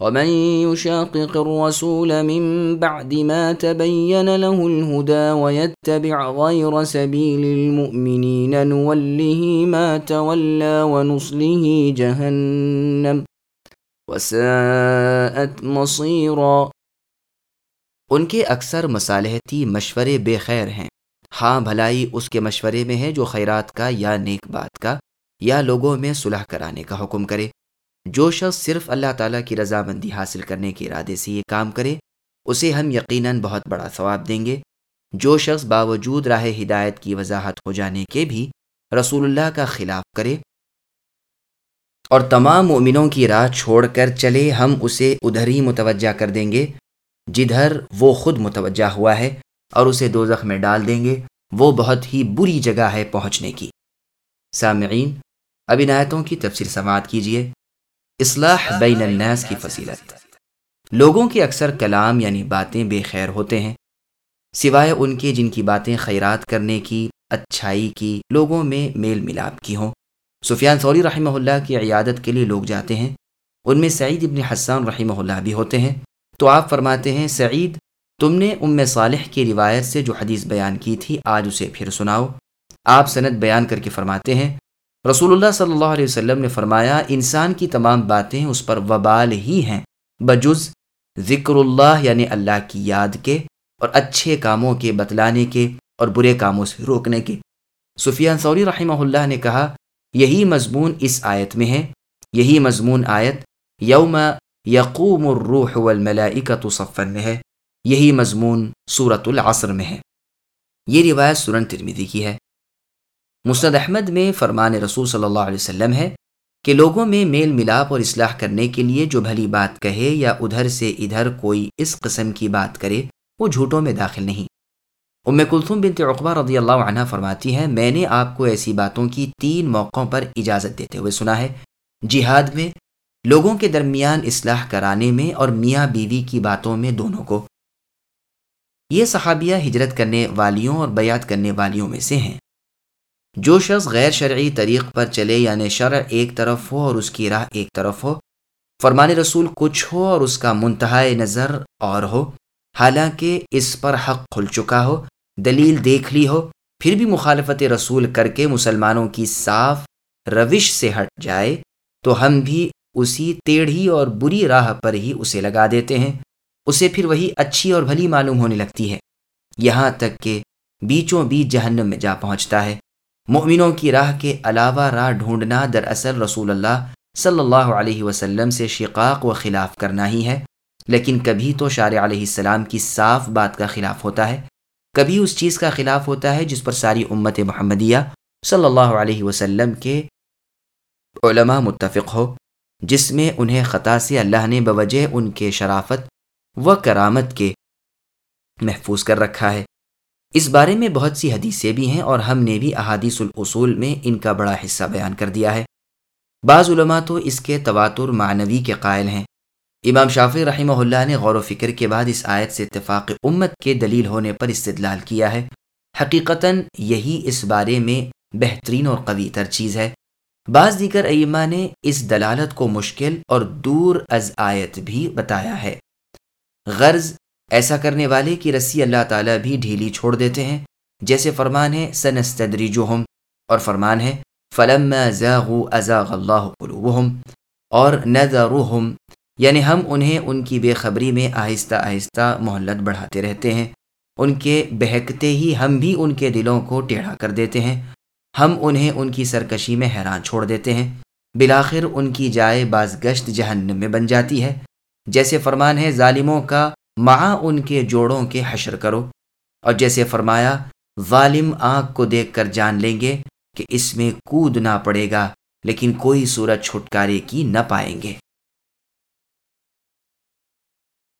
ومن يشاقق الرسول من بعد ما تبين له الهدى ويتبع غير سبيل المؤمنين نوله ما تولى ونصله جهنم وساءت مصيرا۔ ان کے اکثر مصالحتی مشورے بے خیر ہیں۔ ہاں بھلائی اس کے مشورے میں ہے جو خیرات کا یا نیک بات کا یا لوگوں میں صلح کرانے کا حکم کرے۔ جو شخص صرف اللہ تعالیٰ کی رضامندی حاصل کرنے کے ارادے سے یہ کام کرے، اسے ہم یقیناً بہت بڑا ثواب دیں گے۔ جو شخص باوجود راہ ہدایت کی وضاحت ہو جانے کے بھی رسول اللہ کا خلاف کرے اور تمام مومنوں کی راہ چھوڑ کر چلے، ہم اسے ادھر ہی متوجہ کر دیں گے۔ جدھر وہ خود متوجہ ہوا ہے اور اسے دو میں ڈال دیں گے، وہ بہت ہی بری جگہ ہے پہنچنے کی۔ سامعین، اب عنایتوں کی تفصیل سماعت کیجیے اصلاح بین الناس کی فضیلت۔ لوگوں کے اکثر کلام یعنی باتیں بے خیر ہوتے ہیں۔ سوائے ان کے جن کی باتیں خیرات کرنے کی، اچھائی کی، لوگوں میں میل ملاپ کی ہوں۔ سفیان سوری رحمہ اللہ کی عیادت کے لیے لوگ جاتے ہیں۔ ان میں سعید ابن حسان رحمہ اللہ بھی ہوتے ہیں۔ تو آپ فرماتے ہیں، سعید، تم نے ام صالح کی روایت سے جو حدیث بیان کی تھی، آج اسے پھر سناؤ۔ آپ سند بیان کر کے فرماتے ہیں رسول اللہ صلی اللہ علیہ وسلم نے فرمایا، انسان کی تمام باتیں اس پر وبال ہی ہیں، بجز ذکر اللہ یعنی اللہ کی یاد کے، اور اچھے کاموں کے، بتلانے کے، اور برے کاموں سے روکنے کے۔ سفیان سوری رحمہ اللہ نے کہا، یہی مضمون اس آیت میں ہے۔ یہی مضمون آیت، یوم یقوم الروح والملائکۃ صفن میں ہے۔ یہی مضمون صورت العصر میں ہے۔ یہ روایت سورن ترمیدی کی ہے۔ مسند احمد میں فرمان رسول صلی اللہ علیہ وسلم ہے کہ لوگوں میں میل ملاپ اور اصلاح کرنے کے لیے جو بھلی بات کہے یا ادھر سے ادھر کوئی اس قسم کی بات کرے، وہ جھوٹوں میں داخل نہیں۔ ام کلثوم بنت عقبہ رضی اللہ عنہ فرماتی ہے میں نے آپ کو ایسی باتوں کی تین موقعوں پر اجازت دیتے ہوئے سنا ہے۔ جہاد میں، لوگوں کے درمیان اصلاح کرانے میں اور میاں بیوی کی باتوں میں دونوں کو۔ یہ صحابیہ ہجرت کرنے والیوں اور بیعت کرنے والیوں میں سے ہیں۔ جو شخص غیر شرعی طریق پر چلے یعنی شرع ایک طرف ہو اور اس کی راہ ایک طرف ہو فرمان رسول کچھ ہو اور اس کا منتہا نظر اور ہو، حالانکہ اس پر حق کھل چکا ہو، دلیل دیکھ لی ہو، پھر بھی مخالفت رسول کر کے مسلمانوں کی صاف روش سے ہٹ جائے، تو ہم بھی اسی ٹیڑھی اور بری راہ پر ہی اسے لگا دیتے ہیں۔ اسے پھر وہی اچھی اور بھلی معلوم ہونے لگتی ہے۔ یہاں تک کہ بیچوں بیچ جہنم میں جا پہنچتا ہے۔ مؤمنوں کی راہ کے علاوہ راہ ڈھونڈنا دراصل رسول اللہ صلی اللہ علیہ وسلم سے شقاق و خلاف کرنا ہی ہے۔ لیکن کبھی تو شار علیہ السلام کی صاف بات کا خلاف ہوتا ہے۔ کبھی اس چیز کا خلاف ہوتا ہے جس پر ساری امت محمدیہ صلی اللہ علیہ وسلم کے علماء متفق ہو، جس میں انہیں خطا سے اللہ نے بوجہ ان کے شرافت و کرامت کے محفوظ کر رکھا ہے۔ اس بارے میں بہت سی حدیثیں بھی ہیں اور ہم نے بھی احادیث الاصول میں ان کا بڑا حصہ بیان کر دیا ہے۔ بعض علماء تو اس کے تواتر معنوی کے قائل ہیں۔ امام شافی رحمہ اللہ نے غور و فکر کے بعد اس آیت سے اتفاق امت کے دلیل ہونے پر استدلال کیا ہے۔ حقیقتاً یہی اس بارے میں بہترین اور قوی تر چیز ہے۔ بعض دیگر ایما نے اس دلالت کو مشکل اور دور از آیت بھی بتایا ہے۔ غرض ایسا کرنے والے کی رسی اللہ تعالیٰ بھی ڈھیلی چھوڑ دیتے ہیں، جیسے فرمان ہے سنستدری جو اور فرمان ہے فلم ازاغ اللہ قلوبهم، اور نذرهم یعنی ہم انہیں ان کی بے خبری میں آہستہ آہستہ مہلت بڑھاتے رہتے ہیں۔ ان کے بہکتے ہی ہم بھی ان کے دلوں کو ٹیڑھا کر دیتے ہیں۔ ہم انہیں ان کی سرکشی میں حیران چھوڑ دیتے ہیں۔ بلاخر ان کی جائے باز گشت جہنم میں بن جاتی ہے۔ جیسے فرمان ہے، ظالموں کا معا ان کے جوڑوں کے حشر کرو۔ اور جیسے فرمایا، ظالم آنکھ کو دیکھ کر جان لیں گے کہ اس میں کودنا پڑے گا، لیکن کوئی صورت چھٹکارے کی نہ پائیں گے۔